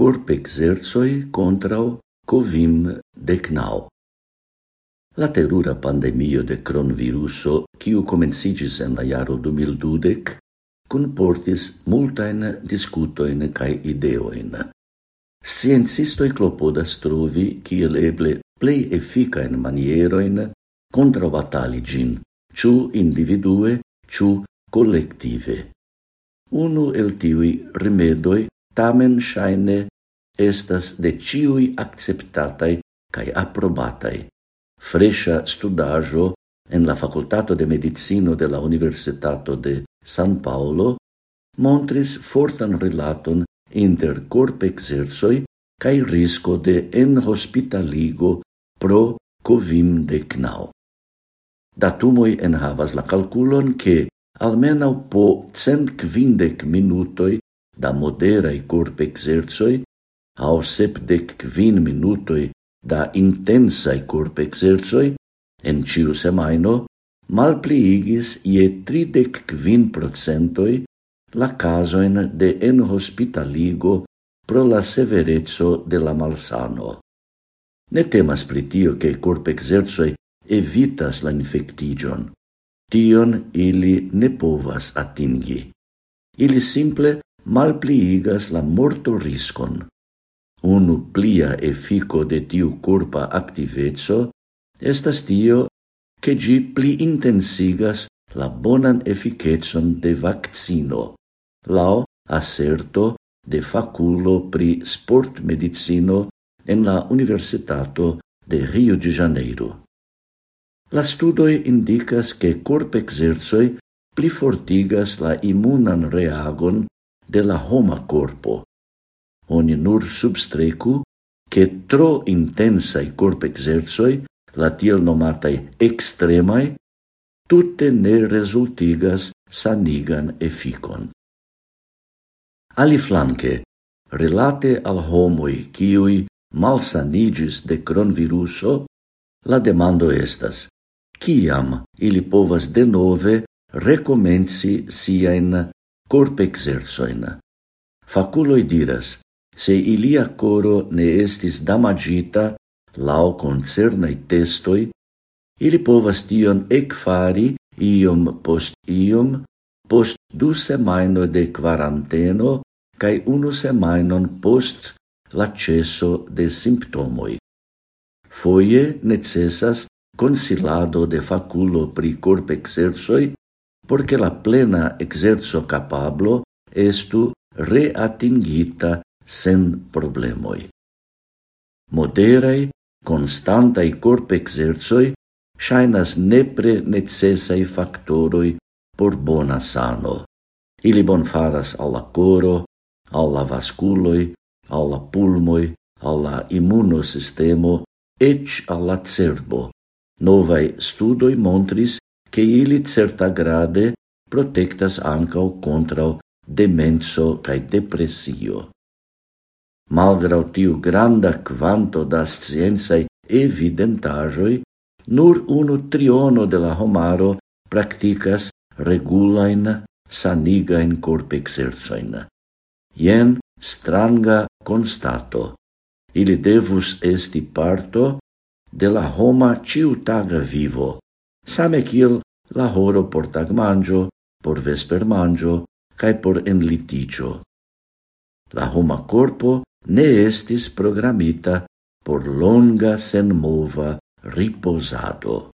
corp exerzoi contrao covim decnau. La terura pandemio de cronviruso, kiu comencigis en la jaro 2012, comportis multain discutoin cae ideoin. Sciencistoi clopodas trovi kiel eble plei efficaen manieroin contrabatali gin, ciu individue, ciu collective. Unu el tiui rimedoi tamen shaine estas de ciui acceptatai cae approbatai fresha studajo en la Facultato de Medicino de la Universitato de San Paolo montris fortan relaton inter corp exerzoi cae risco de enhospitaligo pro de knau. Datumoi en havas la calculon che almenau po cent quindec minutoi da moderai corp exerzoi au sepdec quin minutoi da intensai corp exerzoi en ciu semaino malpliigis ie tridec quin procentoi la casoin de en hospitaligo pro la severezzo de la malsano. Ne temas pritio che corp exerzoi evitas la infectigion. Tion ili ne povas atingi. Ili simple malpliigas la morto riscon. Unu plia efico de tiu corpa activezzo estas tio che gi pli intensigas la bonan efficetson de vaccino, lao asserto de faculo pri sport medicino en la Universitato de Rio de Janeiro. La studoi indicas che corp exerzoi pli fortigas la immunan reagon de la homa corpo. Oni nur substrecu che tro intensai corp exerzoi, la tiel nomatai extremai, tutte ne resultigas sanigan efficon. Ali flanque, relate al homoi kiui malsanigis de cronviruso, la demando estas, kiam ili povas denove recomenci siain corp exerzoin. Faculoi diras, se ilia coro ne estis damagita lau concernai testoi, ili povas tion ecfari iom post iom, post du semaino de quaranteno cae unu semainon post l'accesso de simptomoi. Foie necessas consilado de faculo pri corp exersoi porque la plena exerzo capablo estu reatingita sen problemoi. Moderai, constantai corp exerzoi shainas nepre necessai factoroi por bona sano. Ili bonfaras alla coro, alla vasculoi, alla pulmoi, alla immunosistemo, ec alla cerbo. Novai studoi montris che ili certagrade protectas ancau contra demenso cae depressio. Malgrau tiu granda quanto da scienzae evidentajoi, nur unu triono de la homaro practicas regulain sanigain corp exerzoin. Ien stranga constato. Ili devus esti parto de la homa ciutaga vivo, same kiel la horo por tagmanĝo, por vespermanĝo kaj por enlitiĝo. La homa corpo ne estis programita por longa senmova riposado.